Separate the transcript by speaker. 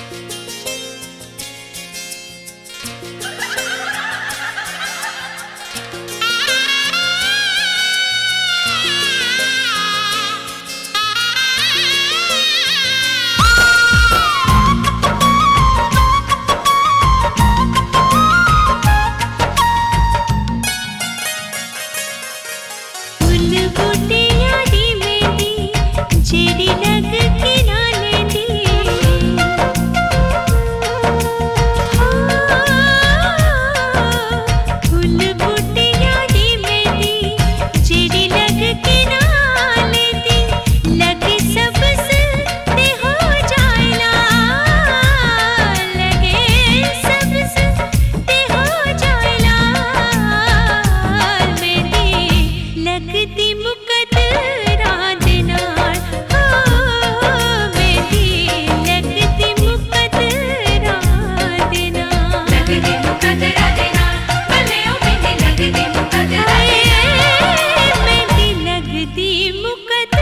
Speaker 1: Bye. தூக்கத்தை